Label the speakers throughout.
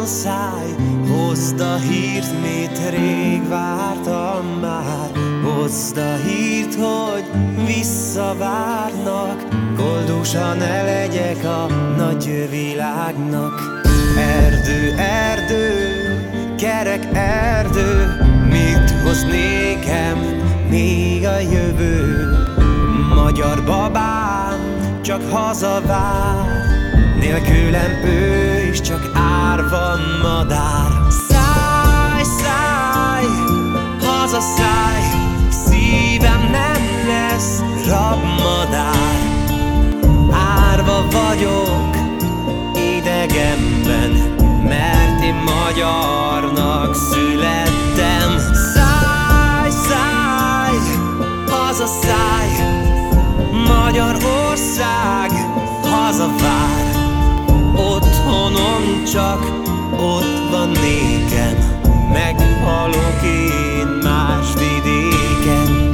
Speaker 1: halkan száj, hozd a hírt, mit rég vártam már. Hozd a hírt, hogy visszavárnak, koldósan ne legyek a nagy világnak. Erdő, erdő, kerek erdő, mit hoz nékem még a jövő? Magyar babám csak hazavár, nélkülem ő is csak árva madár. Száj, száj, hazaszáj, szívem nem lesz rabmadár. Árva vagyok idegenben, mert én magyarnak van nékem Meghalok én más vidéken.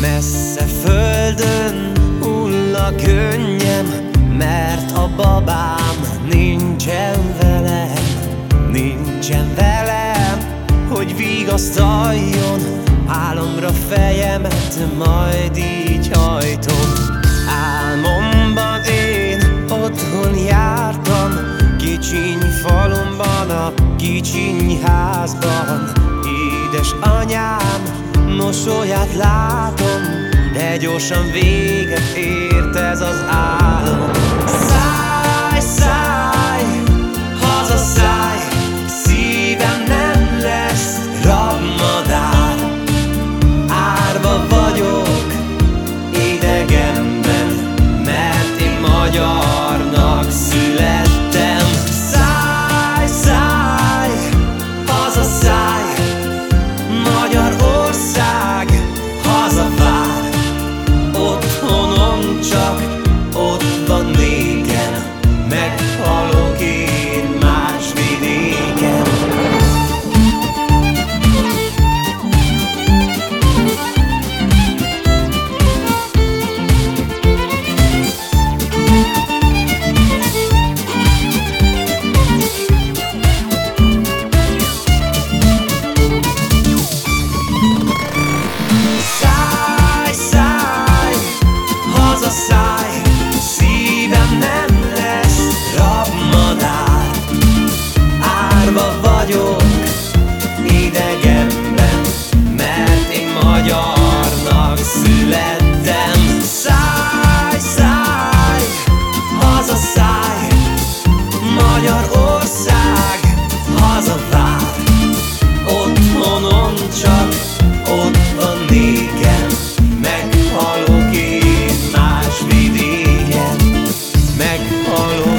Speaker 1: Messze földön hull a könnyem Mert a babám nincsen vigasztaljon Álomra fejemet majd így hajtom. Álmomban én otthon jártam Kicsiny falumban, a kicsiny házban. Édes anyám mosolyát látom De gyorsan véget ért ez az álom születtem. Száj, száj, hazaszáj Magyarország, hazavár Otthonom csak, ott van nékem. Meghalok én más vidéken. Meghalok